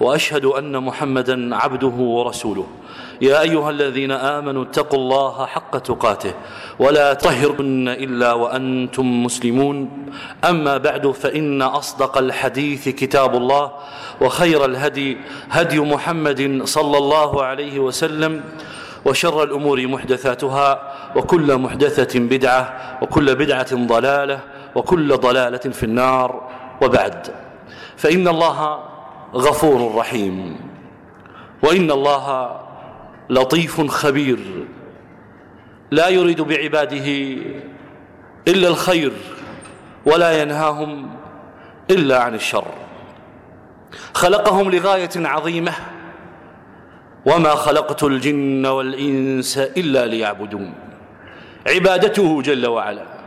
وأشهد أن محمدا عبده ورسوله. يا أيها الذين آمنوا اتقوا الله حق تقاته ولا طهرن إلا وأنتم مسلمون. أما بعد فإن أصدق الحديث كتاب الله وخير الهدي هدي محمد صلى الله عليه وسلم وشر الأمور محدثاتها وكل محدثة بدعة وكل بدعة ضلالة وكل ضلالة في النار. وبعد فإن الله غفور رحيم. وإن الله لطيف خبير. لا يريد بعباده إلا الخير ولا ينهاهم إلا عن الشر. خلقهم لغاية عظيمة وما خلقت الجن والإنس إلا ليعبدون. عبادته جل وعلا.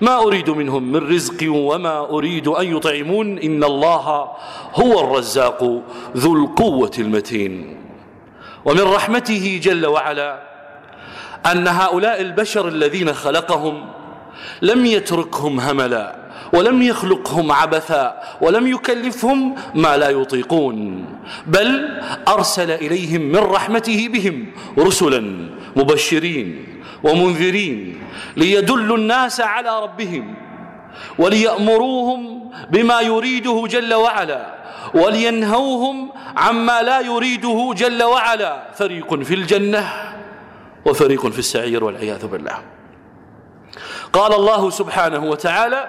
ما أريد منهم من رزق وما أريد أن يطعمون إن الله هو الرزاق ذو القوة المتين. ومن رحمته جل وعلا أن هؤلاء البشر الذين خلقهم لم يتركهم هملا ولم يخلقهم عبثا ولم يكلفهم ما لا يطيقون بل أرسل إليهم من رحمته بهم رسلا مبشرين. ومنذرين ليدلوا الناس على ربهم وليأمروهم بما يريده جل وعلا ولينهوهم عما لا يريده جل وعلا فريق في الجنة وفريق في السعير والعياذ بالله. قال الله سبحانه وتعالى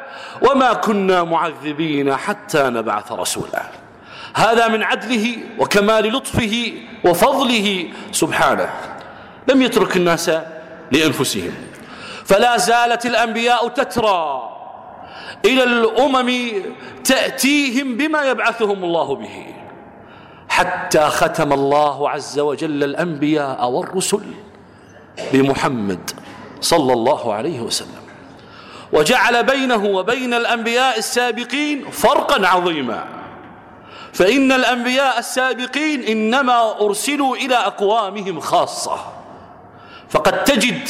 وما كنا معذبين حتى نبعث رسولا. هذا من عدله وكمال لطفه وفضله سبحانه. لم يترك الناس لأنفسهم. فلا زالت الأنبياء تترى إلى الأمم تأتيهم بما يبعثهم الله به. حتى ختم الله عز وجل الأنبياء والرسل بمحمد صلى الله عليه وسلم. وجعل بينه وبين الأنبياء السابقين فرقا عظيما. فإن الأنبياء السابقين إنما أرسلوا إلى أقوامهم خاصة. فقد تجد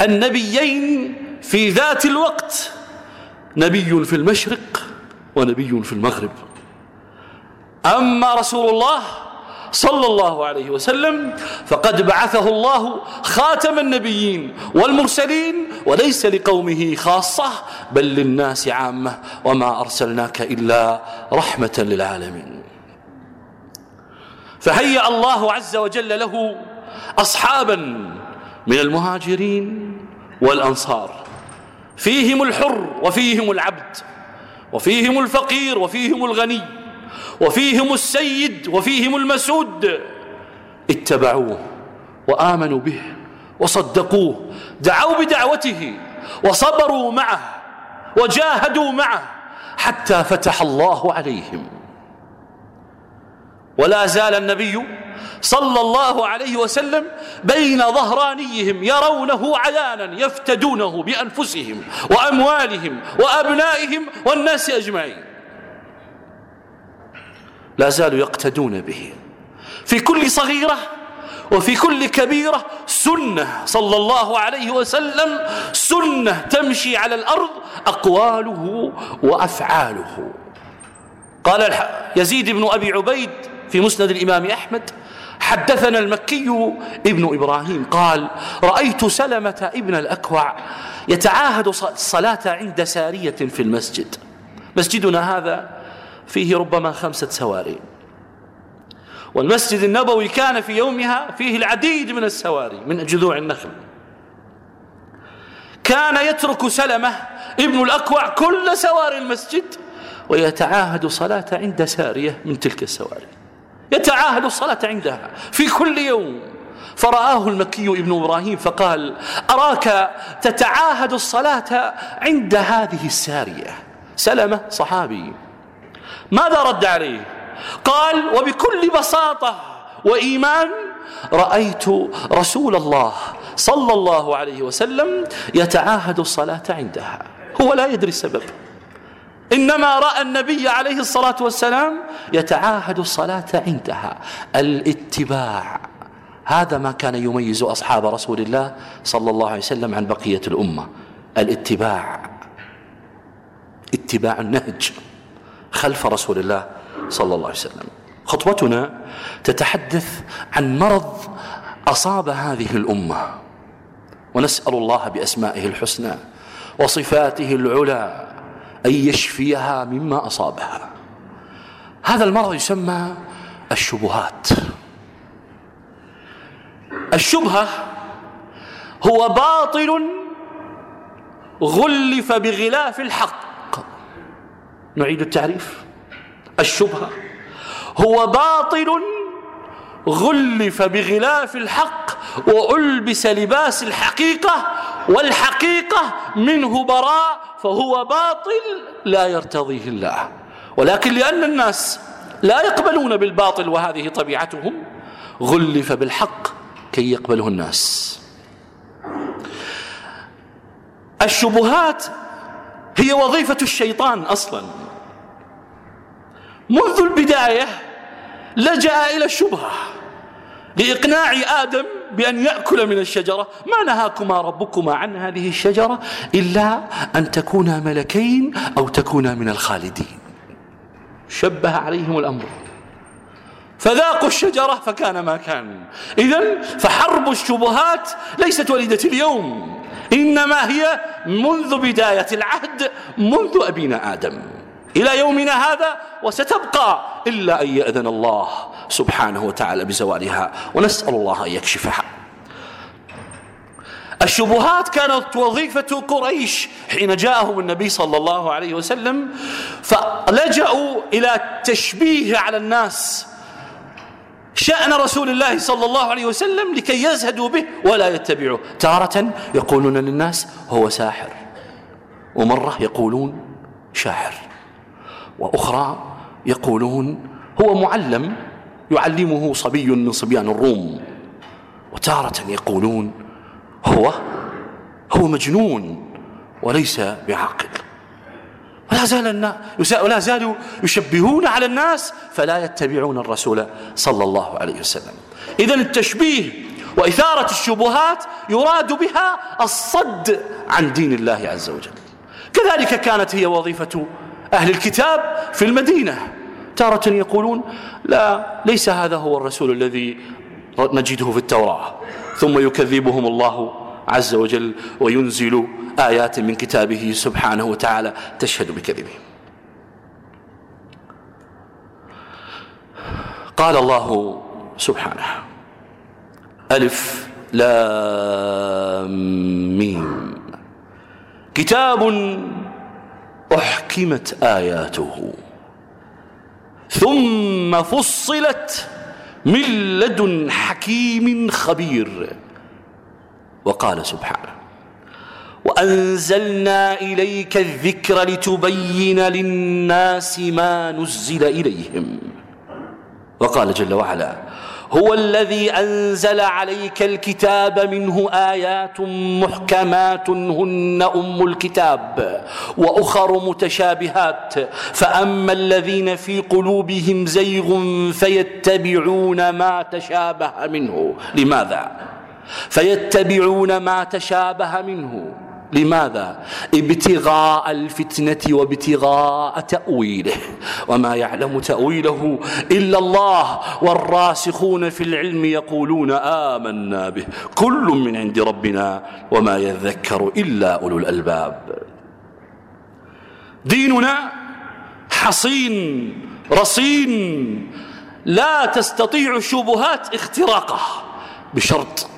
النبيين في ذات الوقت نبي في المشرق ونبي في المغرب. أما رسول الله صلى الله عليه وسلم فقد بعثه الله خاتم النبيين والمرسلين وليس لقومه خاصة بل للناس عامة وما أرسلناك إلا رحمة للعالمين. فهيأ الله عز وجل له أصحابا من المهاجرين والأنصار. فيهم الحر وفيهم العبد وفيهم الفقير وفيهم الغني وفيهم السيد وفيهم المسود. اتبعوه وآمنوا به وصدقوه دعوا بدعوته وصبروا معه وجاهدوا معه حتى فتح الله عليهم. ولا زال النبي صلى الله عليه وسلم بين ظهرانيهم يرونه عيانا يفتدونه بأنفسهم وأموالهم وأبنائهم والناس أجمعين. لا زالوا يقتدون به. في كل صغيرة وفي كل كبيرة سنة صلى الله عليه وسلم سنة تمشي على الأرض أقواله وأفعاله. قال يزيد بن أبي عبيد في مسند الإمام أحمد حدثنا المكي ابن إبراهيم قال رأيت سلمة ابن الأكوع يتعاهد الصلاة عند سارية في المسجد. مسجدنا هذا فيه ربما خمسة سواري. والمسجد النبوي كان في يومها فيه العديد من السواري من جذوع النخل. كان يترك سلمة ابن الأكوع كل سواري المسجد ويتعاهد صلاة عند سارية من تلك السواري. يتعاهد الصلاة عندها في كل يوم. فرآه المكي ابن إبراهيم فقال أراك تتعاهد الصلاة عند هذه السارية؟ سلمة صحابي ماذا رد عليه؟ قال وبكل بساطة وإيمان رأيت رسول الله صلى الله عليه وسلم يتعاهد الصلاة عندها. هو لا يدري السبب. إنما رأى النبي عليه الصلاة والسلام يتعاهد الصلاة عندها. الاتباع هذا ما كان يميز أصحاب رسول الله صلى الله عليه وسلم عن بقية الأمة. الاتباع اتباع النهج خلف رسول الله صلى الله عليه وسلم. خطوتنا تتحدث عن مرض أصاب هذه الأمة. ونسأل الله بأسمائه الحسنى وصفاته العلى أن يشفيها مما أصابها. هذا المرض يسمى الشبهات. الشبهة هو باطل غلف بغلاف الحق. نعيد التعريف. الشبهة هو باطل غلف بغلاف الحق وألبس لباس الحقيقة والحقيقة منه براء فهو باطل لا يرتضيه الله. ولكن لأن الناس لا يقبلون بالباطل وهذه طبيعتهم غلف بالحق كي يقبله الناس. الشبهات هي وظيفة الشيطان أصلا. منذ البداية لجأ إلى الشبهة لإقناع آدم بأن يأكل من الشجرة. ما نهاكما ربكما عن هذه الشجرة إلا أن تكونا ملكين أو تكونا من الخالدين. شبه عليهم الأمر. فذاقوا الشجرة فكان ما كان. إذا فحرب الشبهات ليست وليدة اليوم. إنما هي منذ بداية العهد منذ أبينا آدم. إلى يومنا هذا وستبقى إلا أن يأذن الله سبحانه وتعالى بزوالها. ونسأل الله أن يكشفها. الشبهات كانت وظيفة قريش حين جاءهم النبي صلى الله عليه وسلم فلجأوا إلى التشبيه على الناس. شأن رسول الله صلى الله عليه وسلم لكي يزهدوا به ولا يتبعوه. تارة يقولون للناس هو ساحر ومرة يقولون شاعر وأخرى يقولون هو معلم يعلمه صبي من صبيان الروم. وتارة يقولون هو هو مجنون وليس بعاقل. ولا زال ولا زالوا يشبهون على الناس فلا يتبعون الرسول صلى الله عليه وسلم. إذا التشبيه وإثارة الشبهات يراد بها الصد عن دين الله عز وجل. كذلك كانت هي وظيفة أهل الكتاب في المدينة. تارة يقولون لا ليس هذا هو الرسول الذي نجده في التوراة. ثم يكذبهم الله عز وجل وينزل آيات من كتابه سبحانه وتعالى تشهد بكذبهم. قال الله سبحانه ألف لام كتاب أحكمت آياته ثم فصلت من لدن حكيم خبير. وقال سبحانه وأنزلنا إليك الذكر لتبين للناس ما نزل إليهم. وقال جل وعلا هو الذي أنزل عليك الكتاب منه آيات محكمات هن أم الكتاب وأخر متشابهات. فأما الذين في قلوبهم زيغ فيتبعون ما تشابه منه. لماذا؟ فيتبعون ما تشابه منه. لماذا؟ ابتغاء الفتنة وابتغاء تأويله. وما يعلم تأويله إلا الله. والراسخون في العلم يقولون آمنا به. كل من عند ربنا وما يذكر إلا أولو الألباب. ديننا حصين رصين. لا تستطيع الشبهات اختراقه. بشرط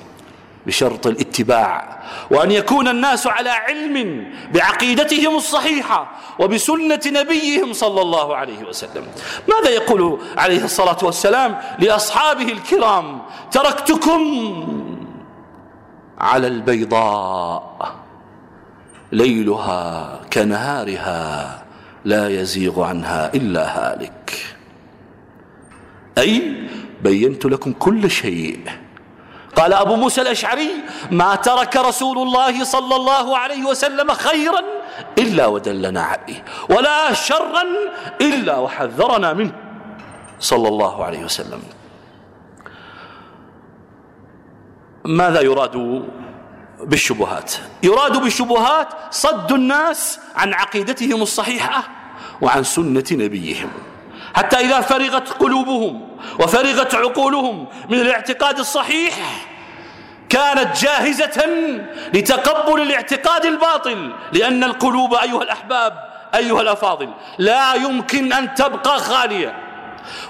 بشرط الاتباع. وأن يكون الناس على علم بعقيدتهم الصحيحة وبسنة نبيهم صلى الله عليه وسلم. ماذا يقول عليه الصلاة والسلام لأصحابه الكرام؟ تركتكم على البيضاء ليلها كنهارها لا يزيغ عنها إلا هالك. أي بينت لكم كل شيء قال أبو موسى الأشعري ما ترك رسول الله صلى الله عليه وسلم خيرا إلا ودلنا عليه ولا شرا إلا وحذرنا منه. صلى الله عليه وسلم. ماذا يراد بالشبهات؟ يراد بالشبهات صد الناس عن عقيدتهم الصحيحة وعن سنة نبيهم. حتى إذا فرغت قلوبهم وفرغت عقولهم من الاعتقاد الصحيح كانت جاهزة لتقبل الاعتقاد الباطل. لأن القلوب أيها الأحباب أيها الأفاضل لا يمكن أن تبقى خالية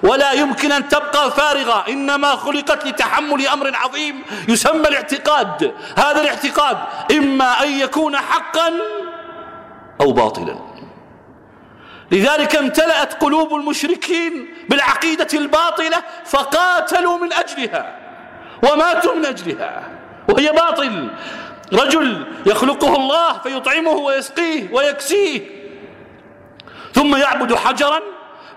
ولا يمكن أن تبقى فارغة. إنما خلقت لتحمل أمر عظيم يسمى الاعتقاد. هذا الاعتقاد إما أن يكون حقا أو باطلا. لذلك امتلأت قلوب المشركين بالعقيدة الباطلة فقاتلوا من أجلها وماتوا من أجلها وهي باطل. رجل يخلقه الله فيطعمه ويسقيه ويكسيه ثم يعبد حجرا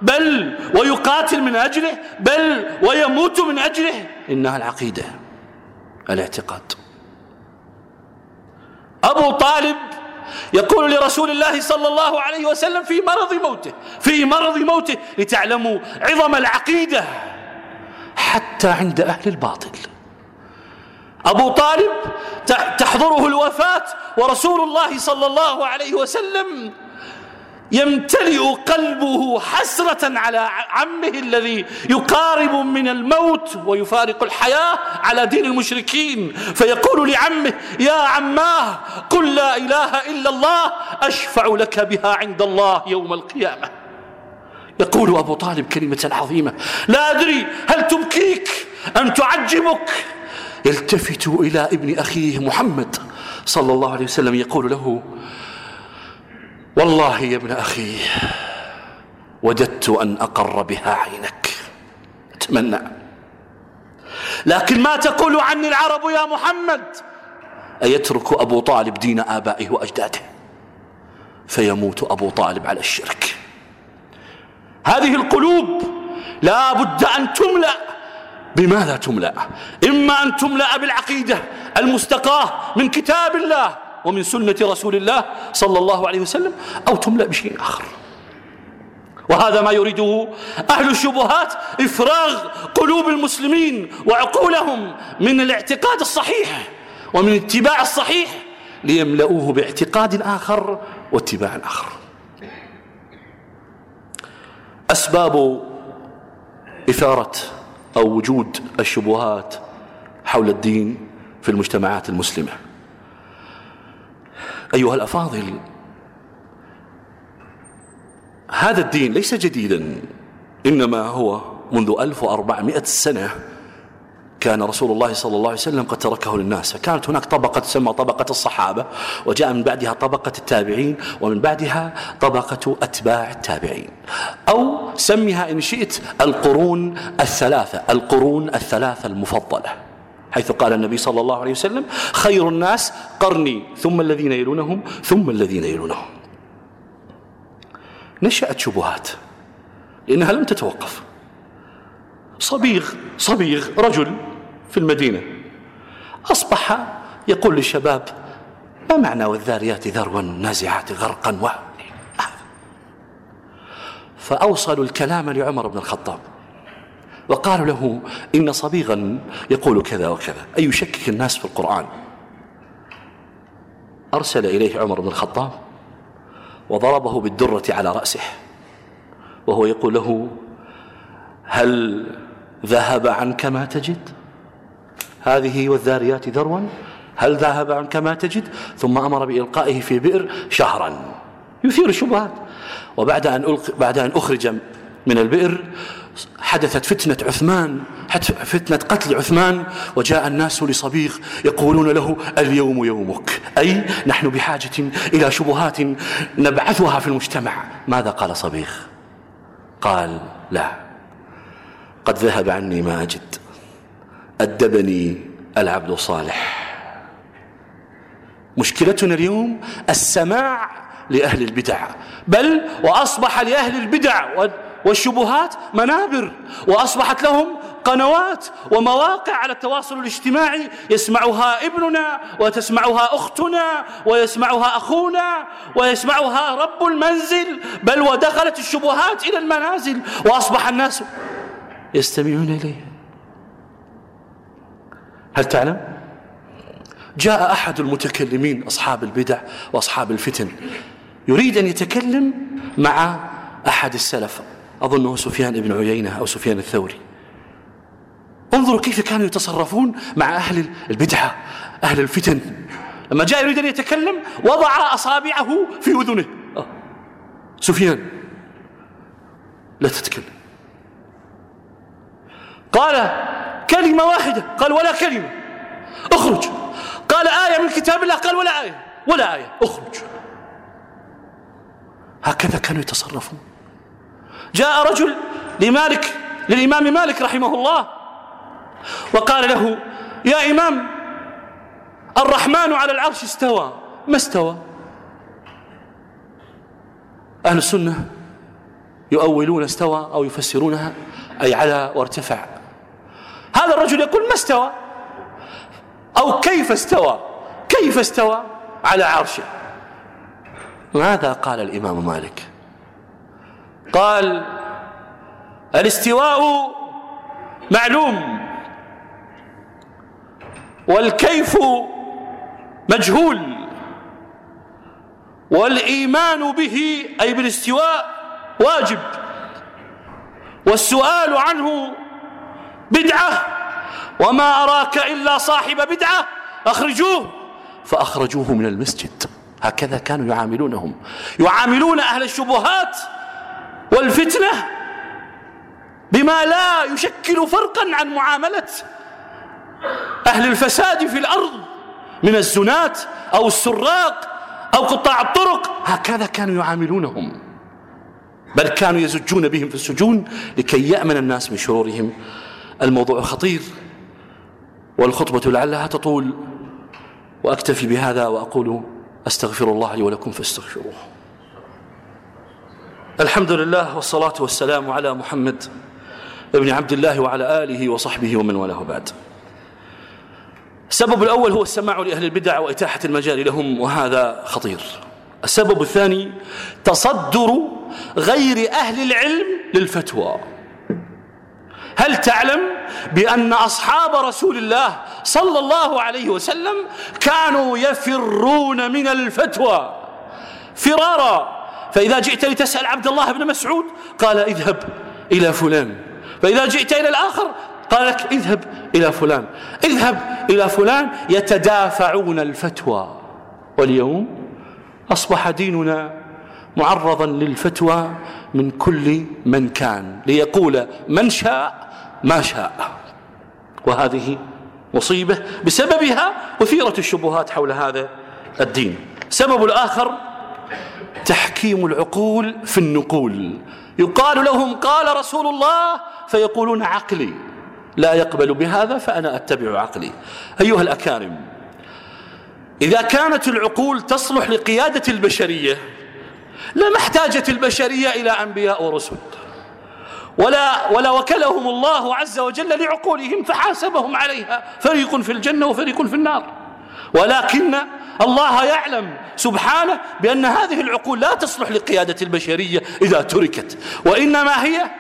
بل ويقاتل من أجله بل ويموت من أجله. إنها العقيدة الاعتقاد. أبو طالب يقول لرسول الله صلى الله عليه وسلم في مرض موته في مرض موته لتعلموا عظم العقيدة حتى عند أهل الباطل. أبو طالب تحضره الوفاة ورسول الله صلى الله عليه وسلم. يمتلئ قلبه حسرة على عمه الذي يقارب من الموت ويفارق الحياة على دين المشركين. فيقول لعمه يا عماه قل لا إله إلا الله أشفع لك بها عند الله يوم القيامة. يقول أبو طالب كلمة عظيمة لا أدري هل تبكيك أم تعجبك. يلتفت إلى ابن أخيه محمد صلى الله عليه وسلم يقول له والله يا ابن أخي وددت أن أقر بها عينك. أتمنى. لكن ما تقول عني العرب يا محمد؟ أيترك أبو طالب دين آبائه وأجداده؟ فيموت أبو طالب على الشرك. هذه القلوب لا بد أن تملأ. بماذا تملأ؟ إما أن تملأ بالعقيدة المستقاة من كتاب الله ومن سنة رسول الله صلى الله عليه وسلم أو تملأ بشيء آخر. وهذا ما يريده أهل الشبهات إفراغ قلوب المسلمين وعقولهم من الاعتقاد الصحيح ومن اتباع الصحيح ليملؤوه باعتقاد آخر واتباع آخر. أسباب إثارة أو وجود الشبهات حول الدين في المجتمعات المسلمة. أيها الأفاضل هذا الدين ليس جديدا إنما هو منذ 1400 سنة كان رسول الله صلى الله عليه وسلم قد تركه للناس. فكانت هناك طبقة تسمى طبقة الصحابة وجاء من بعدها طبقة التابعين ومن بعدها طبقة أتباع التابعين. أو سميها إن شئت القرون الثلاثة القرون الثلاثة المفضلة. حيث قال النبي صلى الله عليه وسلم خير الناس قرني ثم الذين يلونهم ثم الذين يلونهم. نشأت شبهات لأنها لم تتوقف. صبيغ صبيغ رجل في المدينة أصبح يقول للشباب ما معنى والذاريات ذروا نازعات غرقا و فأوصلوا الكلام لعمر بن الخطاب. وقالوا له إن صبيغا يقول كذا وكذا. أي يشكك الناس في القرآن. أرسل إليه عمر بن الخطاب وضربه بالدرة على رأسه. وهو يقول له هل ذهب عنك ما تجد؟ هذه والذاريات ذروا. هل ذهب عنك ما تجد؟ ثم أمر بإلقائه في بئر شهرا. يثير الشبهات. وبعد أن, ألق... بعد أن أخرج من البئر حدثت فتنة عثمان فتنة قتل عثمان وجاء الناس لصبيغ يقولون له اليوم يومك أي نحن بحاجة إلى شبهات نبعثها في المجتمع. ماذا قال صبيغ قال لا قد ذهب عني ما أجد. أدبني العبد الصالح مشكلتنا اليوم السماع لأهل البدع بل وأصبح لأهل البدع والشبهات منابر وأصبحت لهم قنوات ومواقع على التواصل الاجتماعي يسمعها ابننا وتسمعها أختنا ويسمعها أخونا ويسمعها رب المنزل بل ودخلت الشبهات إلى المنازل وأصبح الناس يستمعون إليها هل تعلم؟ جاء أحد المتكلمين أصحاب البدع وأصحاب الفتن يريد أن يتكلم مع أحد السلف أظنه سفيان بن عيينة أو سفيان الثوري. انظروا كيف كانوا يتصرفون مع أهل البدعة أهل الفتن. لما جاء يريد أن يتكلم وضع أصابعه في أذنه. آه. سفيان لا تتكلم. قال كلمة واحدة. قال ولا كلمة. اخرج. قال آية من كتاب الله. قال ولا آية. ولا آية. اخرج. هكذا كانوا يتصرفون. جاء رجل لمالك للإمام مالك رحمه الله وقال له يا إمام الرحمن على العرش استوى ما استوى؟ أهل السنة يؤولون استوى أو يفسرونها أي على وارتفع. هذا الرجل يقول ما استوى؟ أو كيف استوى؟ كيف استوى؟ على عرشه. ماذا قال الإمام مالك؟ قال الاستواء معلوم والكيف مجهول والإيمان به أي بالاستواء واجب. والسؤال عنه بدعة وما أراك إلا صاحب بدعة أخرجوه. فأخرجوه من المسجد. هكذا كانوا يعاملونهم. يعاملون أهل الشبهات والفتنة بما لا يشكل فرقا عن معاملة أهل الفساد في الأرض من الزنات أو السراق أو قطاع الطرق. هكذا كانوا يعاملونهم بل كانوا يزجون بهم في السجون لكي يأمن الناس من شرورهم. الموضوع خطير والخطبة لعلها تطول وأكتفي بهذا وأقول أستغفر الله لي ولكم فاستغفروه. الحمد لله والصلاة والسلام على محمد ابن عبد الله وعلى آله وصحبه ومن والاه بعد السبب الأول هو السماع لأهل البدع وإتاحة المجال لهم وهذا خطير السبب الثاني تصدر غير أهل العلم للفتوى هل تعلم بأن أصحاب رسول الله صلى الله عليه وسلم كانوا يفرون من الفتوى فرارا فإذا جئت لتسأل عبد الله بن مسعود قال اذهب إلى فلان. فإذا جئت إلى الآخر قال لك اذهب إلى فلان. اذهب إلى فلان يتدافعون الفتوى. واليوم أصبح ديننا معرضا للفتوى من كل من كان ليقول من شاء ما شاء. وهذه مصيبة بسببها أثيرت الشبهات حول هذا الدين. سبب الآخر تحكيم العقول في النقول. يقال لهم قال رسول الله فيقولون عقلي. لا يقبل بهذا فأنا أتبع عقلي. أيها الأكارم إذا كانت العقول تصلح لقيادة البشرية لما احتاجت البشرية إلى أنبياء ورسل. ولا, ولا وكلهم الله عز وجل لعقولهم فحاسبهم عليها. فريق في الجنة وفريق في النار. ولكن الله يعلم سبحانه بأن هذه العقول لا تصلح لقيادة البشرية إذا تركت وإنما هي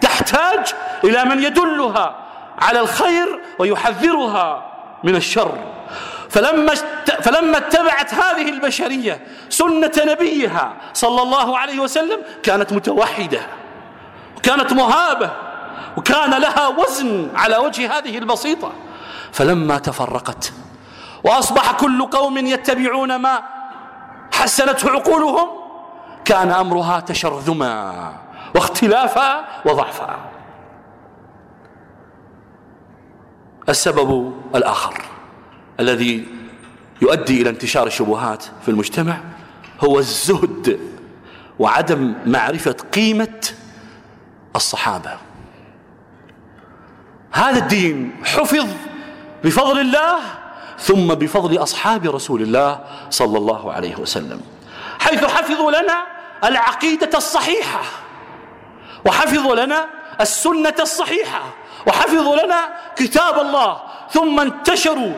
تحتاج إلى من يدلها على الخير ويحذرها من الشر. فلما فلما اتبعت هذه البشرية سنة نبيها صلى الله عليه وسلم كانت متوحدة وكانت مهابة وكان لها وزن على وجه هذه البسيطة. فلما تفرقت وأصبح كل قوم يتبعون ما حسنته عقولهم كان أمرها تشرذما واختلافا وضعفا. السبب الآخر الذي يؤدي إلى انتشار الشبهات في المجتمع هو الزهد وعدم معرفة قيمة الصحابة. هذا الدين حفظ بفضل الله ثم بفضل أصحاب رسول الله صلى الله عليه وسلم. حيث حفظوا لنا العقيدة الصحيحة وحفظوا لنا السنة الصحيحة وحفظوا لنا كتاب الله ثم انتشروا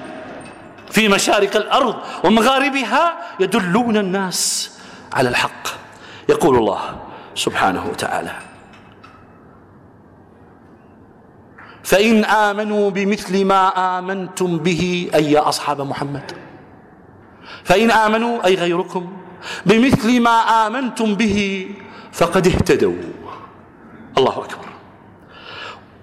في مشارق الأرض ومغاربها يدلون الناس على الحق. يقول الله سبحانه وتعالى فإن آمنوا بمثل ما آمنتم به أي يا أصحاب محمد. فإن آمنوا أي غيركم بمثل ما آمنتم به فقد اهتدوا. الله أكبر.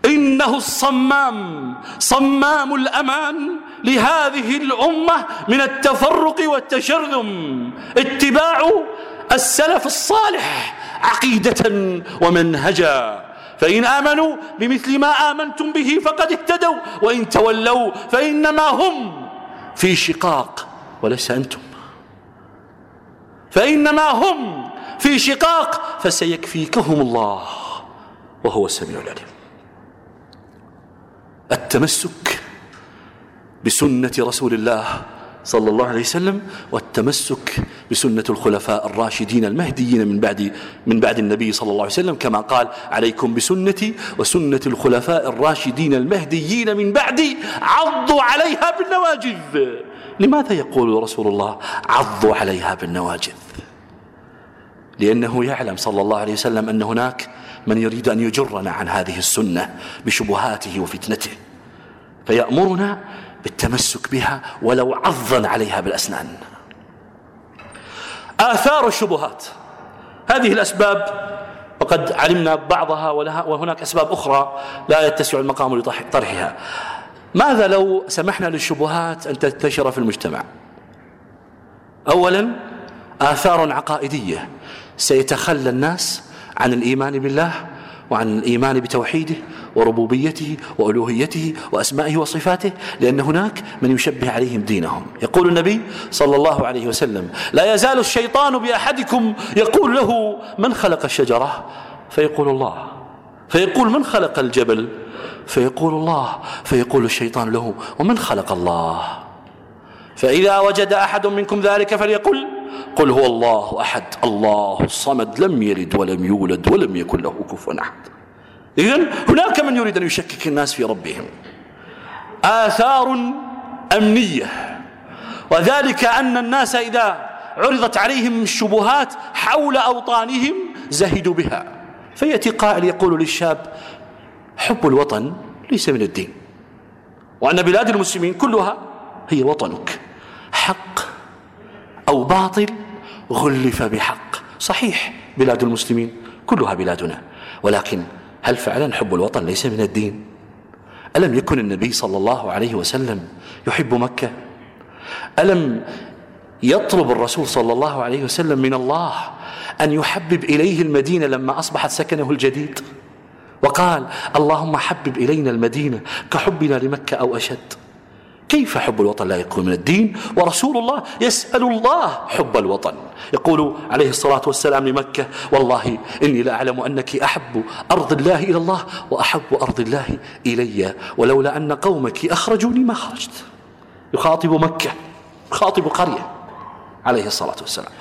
إنه الصمام صمام الأمان لهذه الأمة من التفرق والتشرذم. اتباع السلف الصالح عقيدة ومنهجا. فإن آمنوا بمثل ما آمنتم به فقد اهتدوا وإن تولوا فإنما هم في شقاق وليس أنتم. فإنما هم في شقاق فسيكفيكهم الله وهو السميع العليم. التمسك بسنة رسول الله صلى الله عليه وسلم والتمسك بسنة الخلفاء الراشدين المهديين من بعد من بعد النبي صلى الله عليه وسلم كما قال عليكم بسنتي وسنة الخلفاء الراشدين المهديين من بعدي عضوا عليها بالنواجذ. لماذا يقول رسول الله عضوا عليها بالنواجذ لأنه يعلم صلى الله عليه وسلم أن هناك من يريد أن يجرنا عن هذه السنة بشبهاته وفتنته. فيأمرنا بالتمسك بها ولو عضا عليها بالأسنان. آثار الشبهات. هذه الأسباب وقد علمنا بعضها ولها وهناك أسباب أخرى لا يتسع المقام لطرحها. ماذا لو سمحنا للشبهات أن تنتشر في المجتمع؟ أولا آثار عقائدية. سيتخلى الناس عن الإيمان بالله وعن الإيمان بتوحيده وربوبيته وألوهيته وأسمائه وصفاته لأن هناك من يشبه عليهم دينهم. يقول النبي صلى الله عليه وسلم لا يزال الشيطان بأحدكم يقول له من خلق الشجرة؟ فيقول الله. فيقول من خلق الجبل؟ فيقول الله. فيقول الشيطان له ومن خلق الله؟ فإذا وجد أحد منكم ذلك فليقل قل هو الله أحد الله الصمد لم يلد ولم يولد ولم يكن له كفوا أحد. إذن هناك من يريد أن يشكك الناس في ربهم. آثار أمنية. وذلك أن الناس إذا عرضت عليهم الشبهات حول أوطانهم زهدوا بها. فيأتي قائل يقول للشاب حب الوطن ليس من الدين. وأن بلاد المسلمين كلها هي وطنك. حق أو باطل غلف بحق. صحيح بلاد المسلمين كلها بلادنا. ولكن هل فعلا حب الوطن ليس من الدين؟ ألم يكن النبي صلى الله عليه وسلم يحب مكة؟ ألم يطلب الرسول صلى الله عليه وسلم من الله أن يحبب إليه المدينة لما أصبحت سكنه الجديد؟ وقال اللهم حبب إلينا المدينة كحبنا لمكة أو أشد. كيف حب الوطن لا يكون من الدين؟ ورسول الله يسأل الله حب الوطن. يقول عليه الصلاة والسلام لمكة والله إني لأعلم أنك أحب أرض الله إلى الله وأحب أرض الله إلي ولولا أن قومك أخرجوني ما خرجت. يخاطب مكة يخاطب قرية عليه الصلاة والسلام.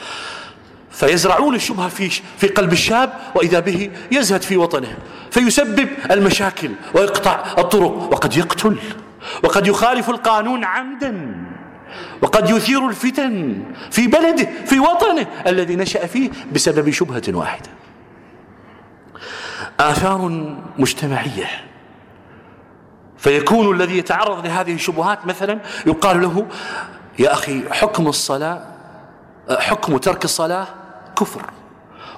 فيزرعون الشبهة في في قلب الشاب وإذا به يزهد في وطنه فيسبب المشاكل ويقطع الطرق وقد يقتل. وقد يخالف القانون عمدا وقد يثير الفتن في بلده في وطنه الذي نشأ فيه بسبب شبهة واحدة. آثار مجتمعية. فيكون الذي يتعرض لهذه الشبهات مثلا يقال له يا أخي حكم الصلاة حكم ترك الصلاة كفر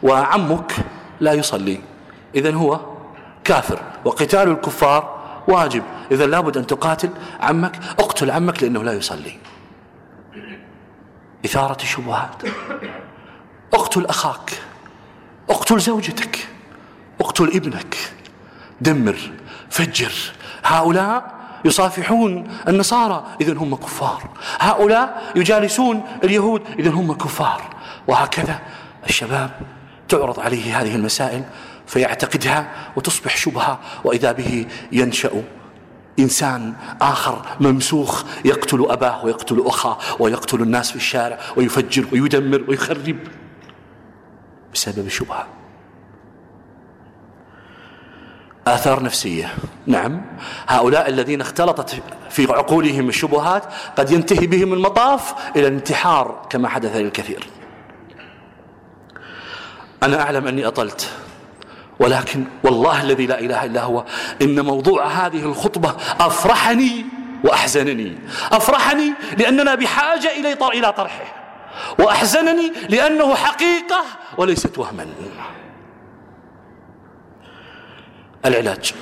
وعمك لا يصلي. إذن هو كافر. وقتال الكفار واجب. إذا لابد أن تقاتل عمك اقتل عمك لأنه لا يصلي. إثارة الشبهات. اقتل أخاك. اقتل زوجتك. اقتل ابنك. دمر فجر. هؤلاء يصافحون النصارى إذا هم كفار. هؤلاء يجالسون اليهود إذا هم كفار. وهكذا الشباب تعرض عليه هذه المسائل. فيعتقدها وتصبح شبهة وإذا به ينشأ إنسان آخر ممسوخ يقتل أباه ويقتل أخاه ويقتل الناس في الشارع ويفجر ويدمر ويخرب بسبب الشبهة آثار نفسية. نعم. هؤلاء الذين اختلطت في عقولهم الشبهات قد ينتهي بهم المطاف إلى الانتحار كما حدث للكثير. أنا أعلم أني أطلت. ولكن والله الذي لا إله إلا هو إن موضوع هذه الخطبة أفرحني وأحزنني. أفرحني لأننا بحاجة إلى طرحه. وأحزنني لأنه حقيقة وليست وهما. العلاج.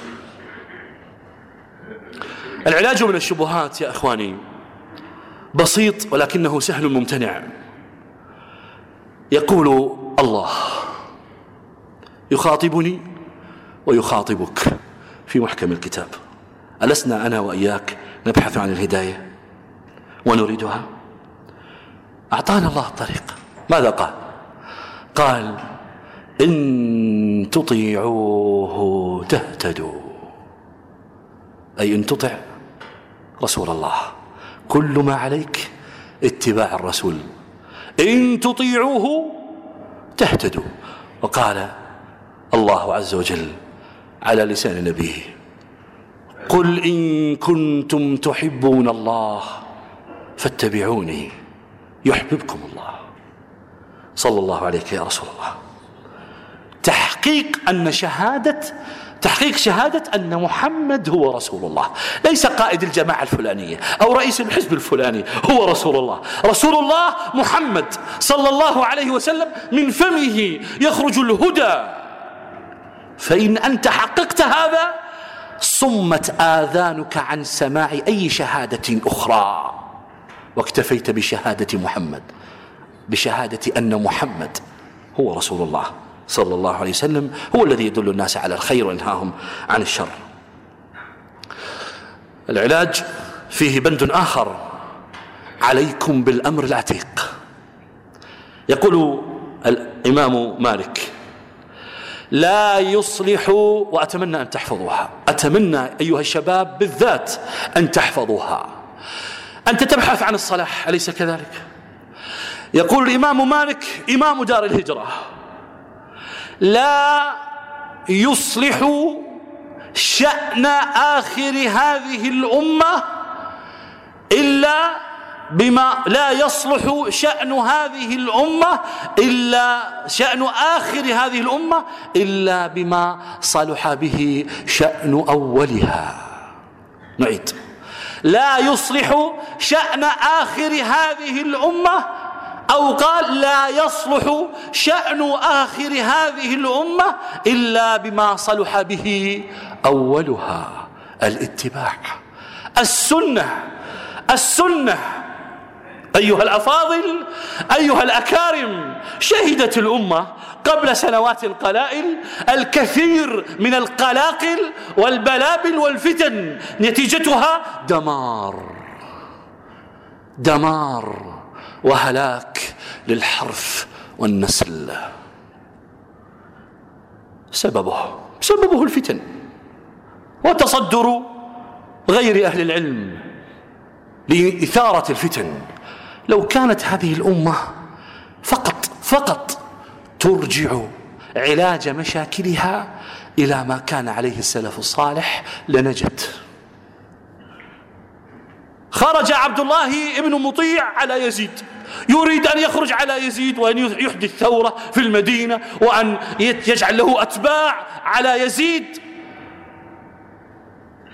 العلاج من الشبهات يا أخواني. بسيط ولكنه سهل ممتنع. يقول الله يخاطبني ويخاطبك في محكم الكتاب. ألسنا أنا وإياك نبحث عن الهداية ونريدها؟ أعطانا الله الطريق. ماذا قال؟ قال إن تطيعوه تهتدوا. أي إن تطع رسول الله. كل ما عليك اتباع الرسول. إن تطيعوه تهتدوا. وقال الله عز وجل على لسان نبيه. قل إن كنتم تحبون الله فاتبعوني يحببكم الله. صلى الله عليك يا رسول الله. تحقيق أن شهادة تحقيق شهادة أن محمد هو رسول الله. ليس قائد الجماعة الفلانية أو رئيس الحزب الفلاني هو رسول الله. رسول الله محمد صلى الله عليه وسلم من فمه يخرج الهدى. فإن أنت حققت هذا صمت آذانك عن سماع أي شهادة أخرى. واكتفيت بشهادة محمد. بشهادة أن محمد هو رسول الله صلى الله عليه وسلم هو الذي يدل الناس على الخير وينهاهم عن الشر. العلاج فيه بند آخر. عليكم بالأمر العتيق. يقول الإمام مالك لا يصلح وأتمنى أن تحفظوها. أتمنى أيها الشباب بالذات أن تحفظوها. أنت تبحث عن الصلاح أليس كذلك؟ يقول الإمام مالك إمام دار الهجرة لا يصلح شأن آخر هذه الأمة إلا بما لا يصلح شأن هذه الأمة إلا شأن آخر هذه الأمة إلا بما صلح به شأن أولها. نعيد. لا يصلح شأن آخر هذه الأمة أو قال لا يصلح شأن آخر هذه الأمة إلا بما صلح به أولها. الاتباع. السنة. السنة أيها الأفاضل أيها الأكارم شهدت الأمة قبل سنوات قلائل الكثير من القلاقل والبلابل والفتن نتيجتها دمار. دمار وهلاك للحرث والنسل. سببه سببه الفتن وتصدر غير أهل العلم لإثارة الفتن. لو كانت هذه الأمة فقط فقط ترجع علاج مشاكلها إلى ما كان عليه السلف الصالح لنجت خرج عبد الله ابن مطيع على يزيد. يريد أن يخرج على يزيد وأن يحدث ثورة في المدينة وأن يجعل له أتباع على يزيد.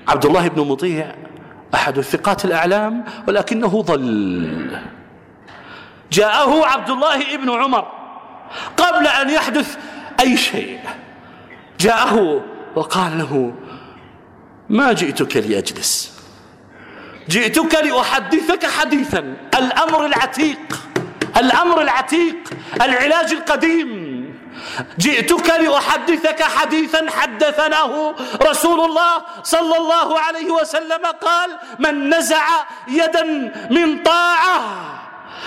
عبد الله بن مطيع أحد الثقات الأعلام ولكنه ضل. جاءه عبد الله بن عمر قبل أن يحدث أي شيء. جاءه وقال له ما جئتك لأجلس جئتك لأحدثك حديثا. الأمر العتيق الأمر العتيق العلاج القديم. جئتك لأحدثك حديثا حدثناه رسول الله صلى الله عليه وسلم قال من نزع يدا من طاعة.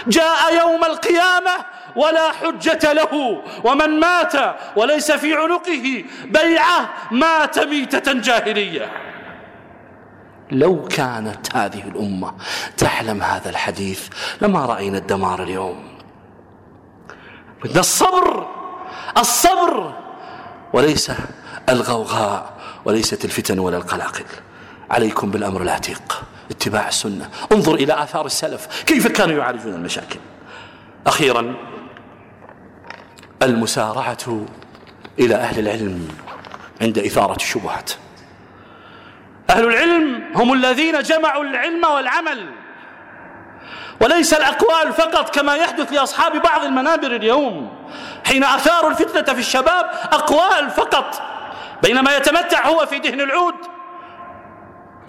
جاء يوم القيامة ولا حجة له ومن مات وليس في عنقه بيعة مات ميتة جاهلية. لو كانت هذه الأمة تعلم هذا الحديث لما رأينا الدمار اليوم. بدنا الصبر الصبر! وليس الغوغاء وليست الفتن ولا القلاقل. عليكم بالأمر العتيق. اتباع السنة. انظر إلى آثار السلف. كيف كانوا يعالجون المشاكل؟ أخيرا المسارعة إلى أهل العلم عند إثارة الشبهات. أهل العلم هم الذين جمعوا العلم والعمل. وليس الأقوال فقط كما يحدث لأصحاب بعض المنابر اليوم. حين أثاروا الفتنة في الشباب أقوال فقط. بينما يتمتع هو في دهن العود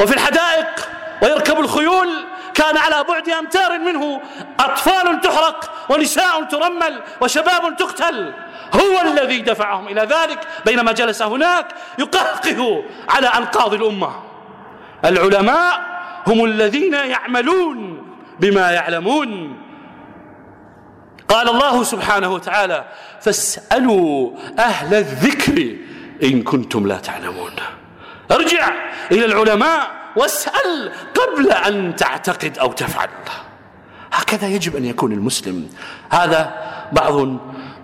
وفي الحدائق ويركب الخيول كان على بعد أمتار منه أطفال تحرق ونساء ترمل وشباب تقتل. هو الذي دفعهم إلى ذلك بينما جلس هناك يقهقه على أنقاض الأمة. العلماء هم الذين يعملون بما يعلمون. قال الله سبحانه وتعالى فاسألوا أهل الذكر إن كنتم لا تعلمون. أرجع إلى العلماء واسأل قبل أن تعتقد أو تفعل. هكذا يجب أن يكون المسلم. هذا بعض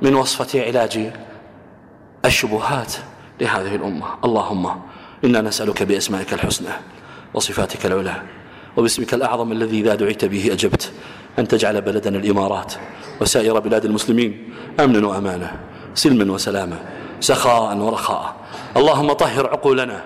من وصفة علاج الشبهات لهذه الأمة. اللهم إنا نسألك بأسمائك الحسنى وصفاتك العلى وباسمك الأعظم الذي إذا دعيت به أجبت أن تجعل بلدنا الإمارات وسائر بلاد المسلمين أمنا وأمانا سلما وسلاما سخاء ورخاء. اللهم طهر عقولنا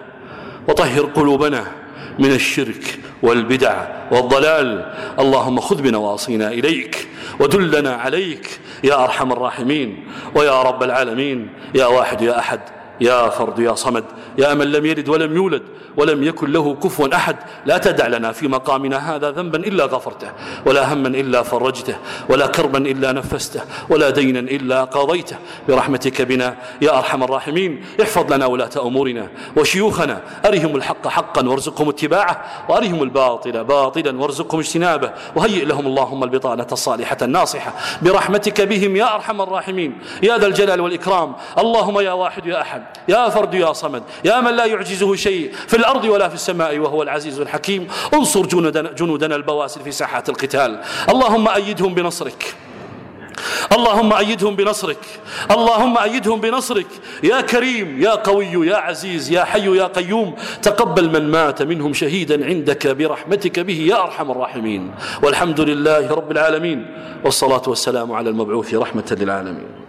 وطهر قلوبنا من الشرك والبدع والضلال. اللهم خذ بنواصينا إليك ودلنا عليك يا أرحم الراحمين ويا رب العالمين يا واحد يا أحد. يا فرد يا صمد يا من لم يلد ولم يولد ولم يكن له كفوا أحد لا تدع لنا في مقامنا هذا ذنبا إلا غفرته ولا هما إلا فرجته ولا كربا إلا نفسته ولا دينا إلا قضيته. برحمتك بنا يا أرحم الراحمين احفظ لنا ولاة أمورنا وشيوخنا أرهم الحق حقا وارزقهم اتباعه وأرهم الباطل باطلا وارزقهم اجتنابه وهيئ لهم اللهم البطانة الصالحة الناصحة. برحمتك بهم يا أرحم الراحمين يا ذا الجلال والإكرام. اللهم يا واحد يا أحد يا فرد يا صمد يا من لا يعجزه شيء في الأرض ولا في السماء وهو العزيز الحكيم. انصر جنودنا, جنودنا البواسل في ساحات القتال. اللهم أيدهم بنصرك. اللهم أيدهم بنصرك. اللهم أيدهم بنصرك. يا كريم يا قوي يا عزيز يا حي يا قيوم تقبل من مات منهم شهيدا عندك برحمتك به يا أرحم الراحمين. والحمد لله رب العالمين. والصلاة والسلام على المبعوث رحمة للعالمين.